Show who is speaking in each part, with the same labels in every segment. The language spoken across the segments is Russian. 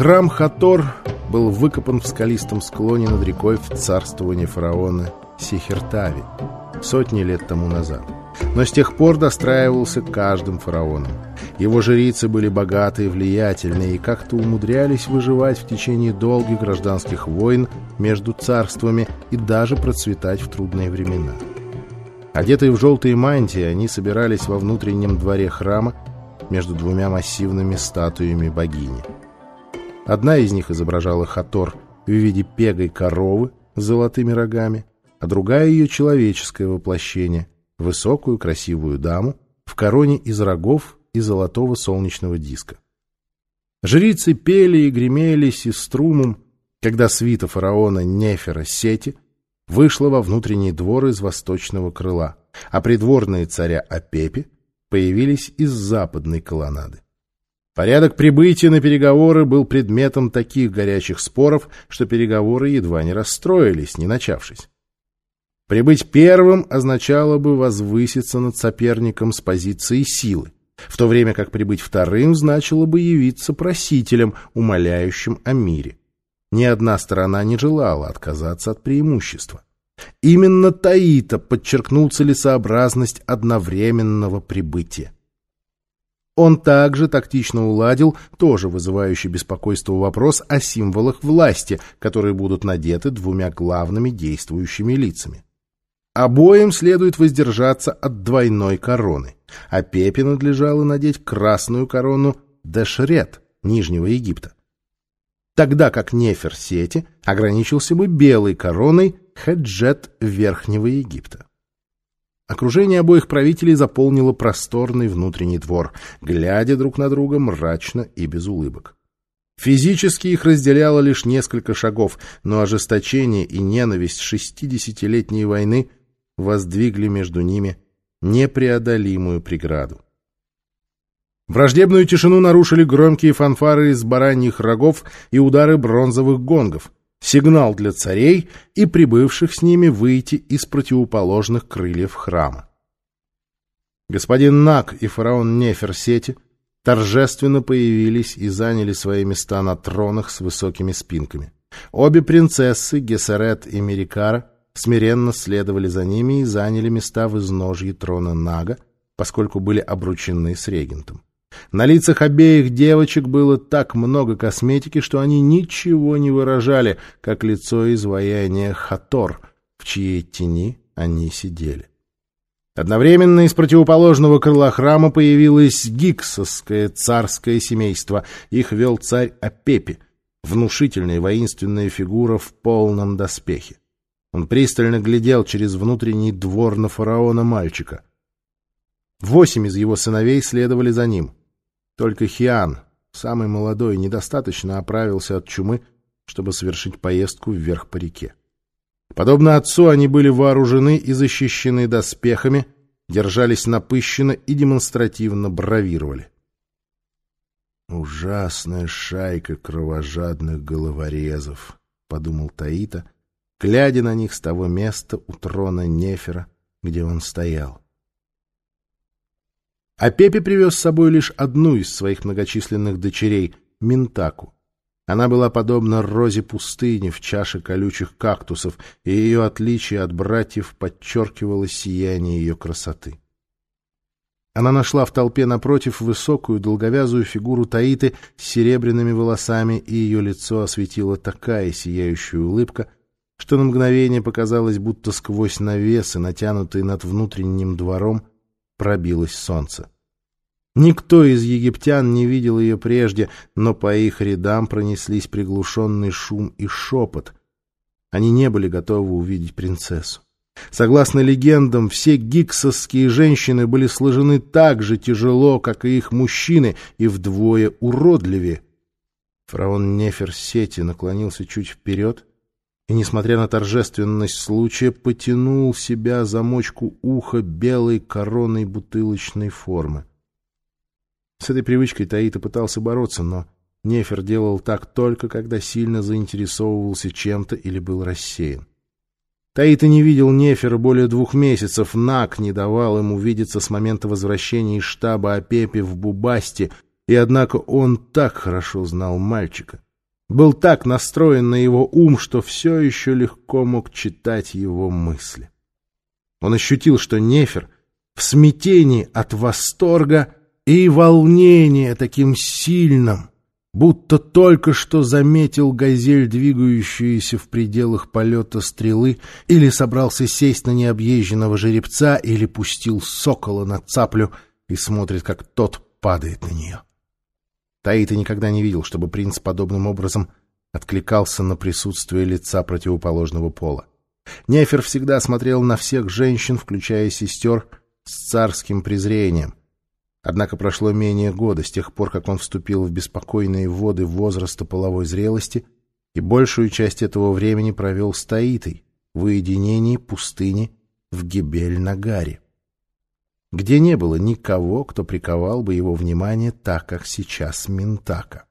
Speaker 1: Храм Хатор был выкопан в скалистом склоне над рекой в царствовании фараона Сихертави сотни лет тому назад. Но с тех пор достраивался каждым фараоном. Его жрицы были богатые, влиятельные и как-то умудрялись выживать в течение долгих гражданских войн между царствами и даже процветать в трудные времена. Одетые в желтые мантии, они собирались во внутреннем дворе храма между двумя массивными статуями богини. Одна из них изображала Хатор в виде пегой коровы с золотыми рогами, а другая ее человеческое воплощение, высокую красивую даму в короне из рогов и золотого солнечного диска. Жрицы пели и гремелись и струмом, когда свита фараона Нефера Сети вышла во внутренний двор из восточного крыла, а придворные царя Апепи появились из западной колоннады. Порядок прибытия на переговоры был предметом таких горячих споров, что переговоры едва не расстроились, не начавшись. Прибыть первым означало бы возвыситься над соперником с позиции силы, в то время как прибыть вторым значило бы явиться просителем, умоляющим о мире. Ни одна сторона не желала отказаться от преимущества. Именно Таита подчеркнул целесообразность одновременного прибытия. Он также тактично уладил, тоже вызывающий беспокойство вопрос о символах власти, которые будут надеты двумя главными действующими лицами. Обоим следует воздержаться от двойной короны, а Пепе надлежало надеть красную корону Дешрет, Нижнего Египта. Тогда как Нефер Сети ограничился бы белой короной Хеджет Верхнего Египта. Окружение обоих правителей заполнило просторный внутренний двор, глядя друг на друга мрачно и без улыбок. Физически их разделяло лишь несколько шагов, но ожесточение и ненависть шестидесятилетней войны воздвигли между ними непреодолимую преграду. Враждебную тишину нарушили громкие фанфары из бараньих рогов и удары бронзовых гонгов, сигнал для царей и прибывших с ними выйти из противоположных крыльев храма. Господин Нак и фараон Неферсети торжественно появились и заняли свои места на тронах с высокими спинками. Обе принцессы, Гессерет и Мерикара, смиренно следовали за ними и заняли места в изножье трона Нага, поскольку были обручены с регентом. На лицах обеих девочек было так много косметики, что они ничего не выражали, как лицо изваяния Хатор, в чьей тени они сидели. Одновременно из противоположного крыла храма появилось гиксовское царское семейство. Их вел царь Апепи, внушительная воинственная фигура в полном доспехе. Он пристально глядел через внутренний двор на фараона мальчика. Восемь из его сыновей следовали за ним. Только Хиан, самый молодой, недостаточно оправился от чумы, чтобы совершить поездку вверх по реке. Подобно отцу, они были вооружены и защищены доспехами, держались напыщенно и демонстративно бравировали. «Ужасная шайка кровожадных головорезов», — подумал Таита, — глядя на них с того места у трона Нефера, где он стоял. А Пепе привез с собой лишь одну из своих многочисленных дочерей — Минтаку. Она была подобна розе пустыни в чаше колючих кактусов, и ее отличие от братьев подчеркивало сияние ее красоты. Она нашла в толпе напротив высокую долговязую фигуру Таиты с серебряными волосами, и ее лицо осветила такая сияющая улыбка — что на мгновение показалось, будто сквозь навесы, натянутые над внутренним двором, пробилось солнце. Никто из египтян не видел ее прежде, но по их рядам пронеслись приглушенный шум и шепот. Они не были готовы увидеть принцессу. Согласно легендам, все гиксовские женщины были сложены так же тяжело, как и их мужчины, и вдвое уродливее. Фараон Неферсети наклонился чуть вперед — и, несмотря на торжественность случая, потянул себя замочку уха белой короной бутылочной формы. С этой привычкой Таита пытался бороться, но Нефер делал так только, когда сильно заинтересовывался чем-то или был рассеян. Таита не видел Нефера более двух месяцев, Нак не давал ему видеться с момента возвращения из штаба Апепи в Бубасте, и однако он так хорошо знал мальчика — был так настроен на его ум, что все еще легко мог читать его мысли. Он ощутил, что Нефер в смятении от восторга и волнения таким сильным, будто только что заметил газель, двигающуюся в пределах полета стрелы, или собрался сесть на необъезженного жеребца, или пустил сокола на цаплю и смотрит, как тот падает на нее. Таита никогда не видел, чтобы принц подобным образом откликался на присутствие лица противоположного пола. Нефер всегда смотрел на всех женщин, включая сестер, с царским презрением. Однако прошло менее года с тех пор, как он вступил в беспокойные воды возраста половой зрелости, и большую часть этого времени провел с Таитой в уединении пустыни в Гибель-Нагаре где не было никого, кто приковал бы его внимание так, как сейчас Минтака.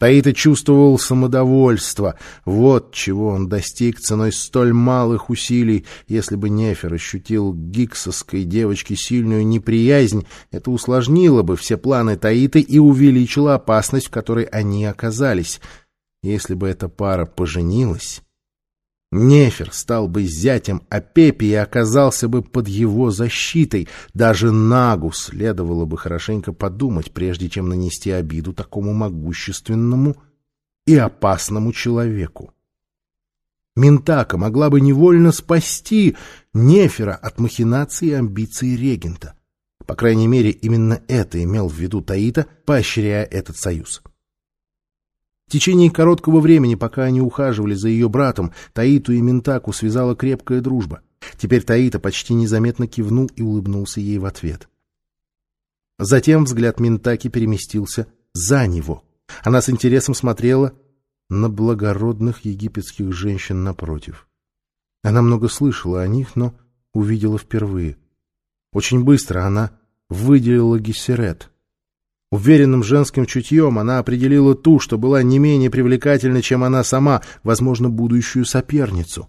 Speaker 1: Таита чувствовал самодовольство. Вот чего он достиг ценой столь малых усилий. Если бы Нефер ощутил гиксовской девочке сильную неприязнь, это усложнило бы все планы Таиты и увеличило опасность, в которой они оказались. Если бы эта пара поженилась, Нефер стал бы зятем Апепи и оказался бы под его защитой. Даже Нагу следовало бы хорошенько подумать, прежде чем нанести обиду такому могущественному и опасному человеку. Ментака могла бы невольно спасти Нефера от махинаций и амбиций регента. По крайней мере, именно это имел в виду Таита, поощряя этот союз. В течение короткого времени, пока они ухаживали за ее братом, Таиту и Ментаку связала крепкая дружба. Теперь Таита почти незаметно кивнул и улыбнулся ей в ответ. Затем взгляд Ментаки переместился за него. Она с интересом смотрела на благородных египетских женщин напротив. Она много слышала о них, но увидела впервые. Очень быстро она выделила Гессерет — Уверенным женским чутьем она определила ту, что была не менее привлекательна, чем она сама, возможно, будущую соперницу.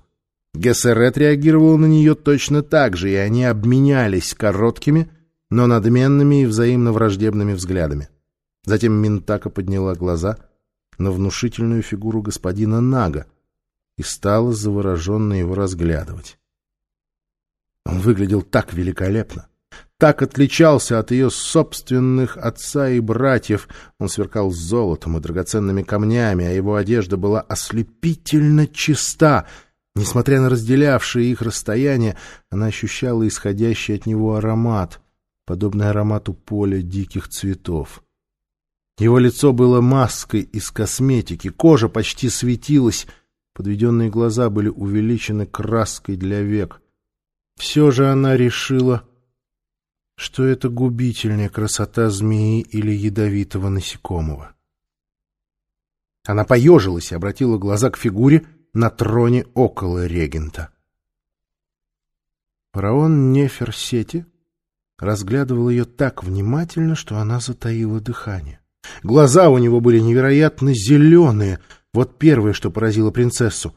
Speaker 1: Гессерет реагировал на нее точно так же, и они обменялись короткими, но надменными и взаимно враждебными взглядами. Затем Минтака подняла глаза на внушительную фигуру господина Нага и стала завороженно его разглядывать. Он выглядел так великолепно, так отличался от ее собственных отца и братьев. Он сверкал золотом и драгоценными камнями, а его одежда была ослепительно чиста. Несмотря на разделявшие их расстояние, она ощущала исходящий от него аромат, подобный аромату поля диких цветов. Его лицо было маской из косметики, кожа почти светилась, подведенные глаза были увеличены краской для век. Все же она решила что это губительная красота змеи или ядовитого насекомого. Она поежилась и обратила глаза к фигуре на троне около регента. Фараон Неферсети разглядывал ее так внимательно, что она затаила дыхание. Глаза у него были невероятно зеленые. Вот первое, что поразило принцессу.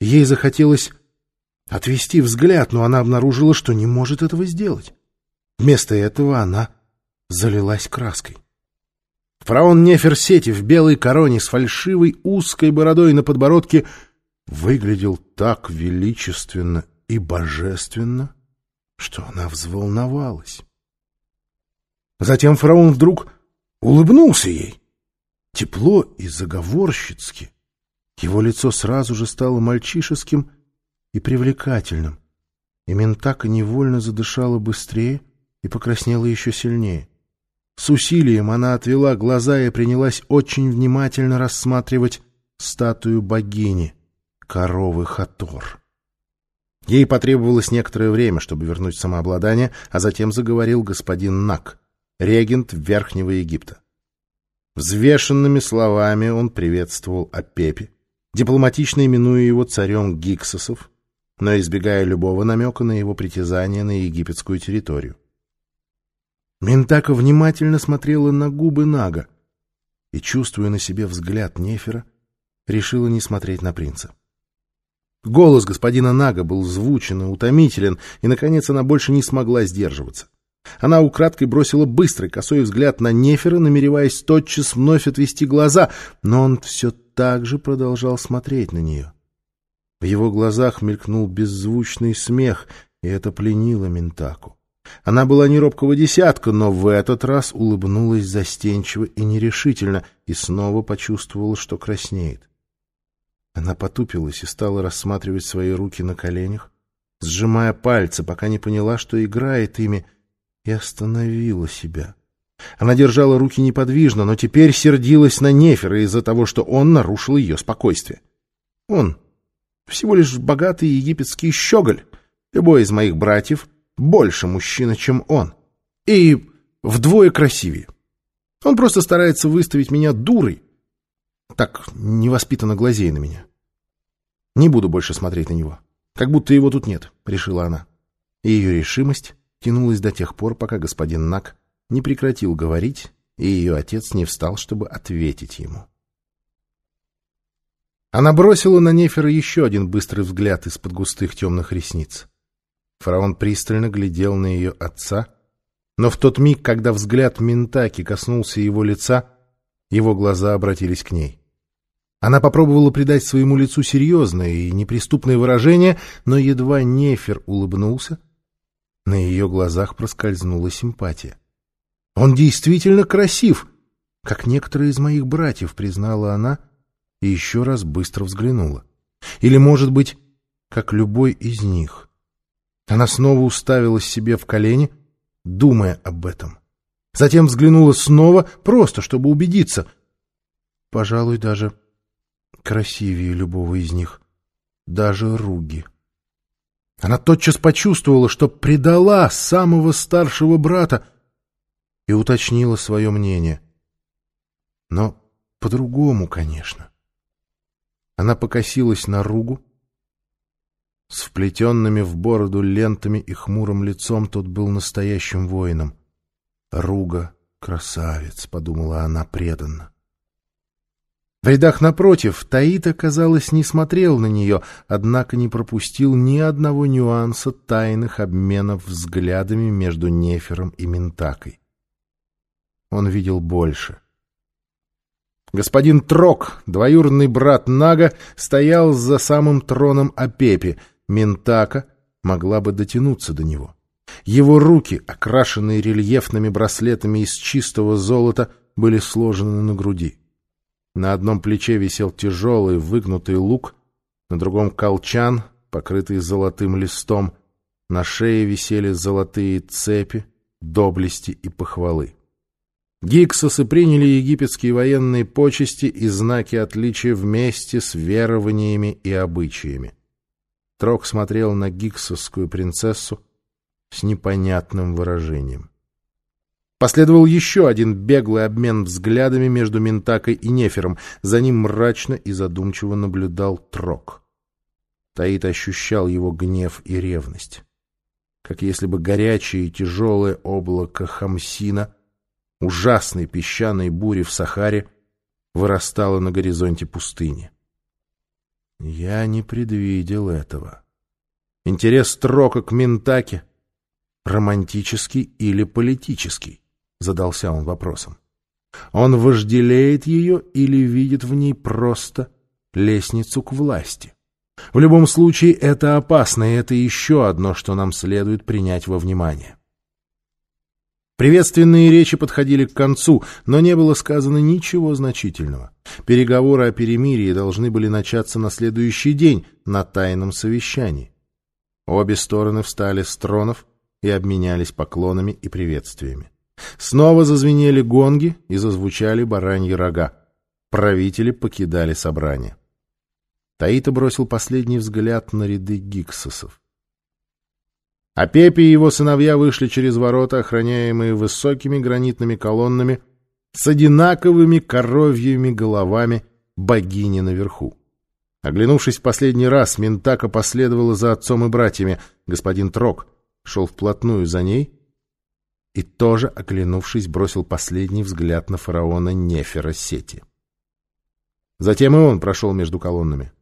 Speaker 1: Ей захотелось отвести взгляд, но она обнаружила, что не может этого сделать. Вместо этого она залилась краской. Фараон Неферсети в белой короне с фальшивой узкой бородой на подбородке выглядел так величественно и божественно, что она взволновалась. Затем фараон вдруг улыбнулся ей. Тепло и заговорщицки. Его лицо сразу же стало мальчишеским и привлекательным. И Ментака невольно задышала быстрее — и покраснела еще сильнее. С усилием она отвела глаза и принялась очень внимательно рассматривать статую богини, коровы Хатор. Ей потребовалось некоторое время, чтобы вернуть самообладание, а затем заговорил господин Нак, регент Верхнего Египта. Взвешенными словами он приветствовал Апепи, дипломатично именуя его царем Гиксосов, но избегая любого намека на его притязание на египетскую территорию. Ментака внимательно смотрела на губы Нага и, чувствуя на себе взгляд Нефера, решила не смотреть на принца. Голос господина Нага был звучен и утомителен, и, наконец, она больше не смогла сдерживаться. Она украдкой бросила быстрый косой взгляд на Нефера, намереваясь тотчас вновь отвести глаза, но он все так же продолжал смотреть на нее. В его глазах мелькнул беззвучный смех, и это пленило Ментаку. Она была не робкого десятка, но в этот раз улыбнулась застенчиво и нерешительно, и снова почувствовала, что краснеет. Она потупилась и стала рассматривать свои руки на коленях, сжимая пальцы, пока не поняла, что играет ими, и остановила себя. Она держала руки неподвижно, но теперь сердилась на Нефера из-за того, что он нарушил ее спокойствие. Он всего лишь богатый египетский щеголь. Любой из моих братьев больше мужчина, чем он. И вдвое красивее. Он просто старается выставить меня дурой. Так невоспитанно глазей на меня. Не буду больше смотреть на него. Как будто его тут нет, решила она. И ее решимость тянулась до тех пор, пока господин Нак не прекратил говорить, и ее отец не встал, чтобы ответить ему. Она бросила на Нефера еще один быстрый взгляд из-под густых темных ресниц. Фараон пристально глядел на ее отца, но в тот миг, когда взгляд Ментаки коснулся его лица, его глаза обратились к ней. Она попробовала придать своему лицу серьезное и неприступное выражение, но едва Нефер улыбнулся, на ее глазах проскользнула симпатия. «Он действительно красив, как некоторые из моих братьев», — признала она, — и еще раз быстро взглянула. Или, может быть, как любой из них. Она снова уставилась себе в колени, думая об этом. Затем взглянула снова, просто чтобы убедиться. Пожалуй, даже красивее любого из них, даже Руги. Она тотчас почувствовала, что предала самого старшего брата и уточнила свое мнение. Но по-другому, конечно. Она покосилась на Ругу. С вплетенными в бороду лентами и хмурым лицом тот был настоящим воином. «Руга — красавец», — подумала она преданно. В рядах напротив Таита, казалось, не смотрел на нее, однако не пропустил ни одного нюанса тайных обменов взглядами между Нефером и Ментакой. Он видел больше. Господин Трок, двоюродный брат Нага, стоял за самым троном Апепи. Ментака могла бы дотянуться до него. Его руки, окрашенные рельефными браслетами из чистого золота, были сложены на груди. На одном плече висел тяжелый выгнутый лук, на другом — колчан, покрытый золотым листом, на шее висели золотые цепи, доблести и похвалы. Гиксосы приняли египетские военные почести и знаки отличия вместе с верованиями и обычаями. Трок смотрел на гиксосскую принцессу с непонятным выражением. Последовал еще один беглый обмен взглядами между Ментакой и Нефером. За ним мрачно и задумчиво наблюдал Трок. Таит ощущал его гнев и ревность. Как если бы горячее и тяжелое облако Хамсина — ужасной песчаной бури в Сахаре вырастала на горизонте пустыни. Я не предвидел этого. Интерес Трока к Ментаке романтический или политический? Задался он вопросом. Он вожделеет ее или видит в ней просто лестницу к власти? В любом случае, это опасно, и это еще одно, что нам следует принять во внимание. Приветственные речи подходили к концу, но не было сказано ничего значительного. Переговоры о перемирии должны были начаться на следующий день на тайном совещании. Обе стороны встали с тронов и обменялись поклонами и приветствиями. Снова зазвенели гонги и зазвучали бараньи рога. Правители покидали собрание. Таита бросил последний взгляд на ряды гиксосов. А Пепе и его сыновья вышли через ворота, охраняемые высокими гранитными колоннами с одинаковыми коровьими головами богини наверху. Оглянувшись в последний раз, Ментака последовала за отцом и братьями. Господин Трок шел вплотную за ней и тоже, оглянувшись, бросил последний взгляд на фараона Нефера Сети. Затем и он прошел между колоннами.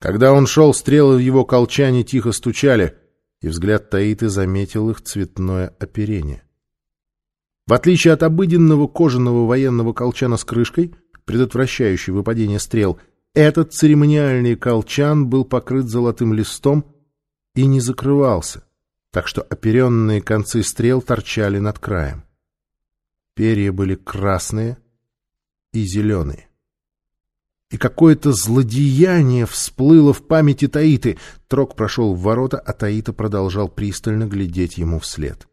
Speaker 1: Когда он шел, стрелы в его колчане тихо стучали — и взгляд Таиты заметил их цветное оперение. В отличие от обыденного кожаного военного колчана с крышкой, предотвращающий выпадение стрел, этот церемониальный колчан был покрыт золотым листом и не закрывался, так что оперенные концы стрел торчали над краем. Перья были красные и зеленые. И какое-то злодеяние всплыло в памяти Таиты. Трок прошел в ворота, а Таита продолжал пристально глядеть ему вслед.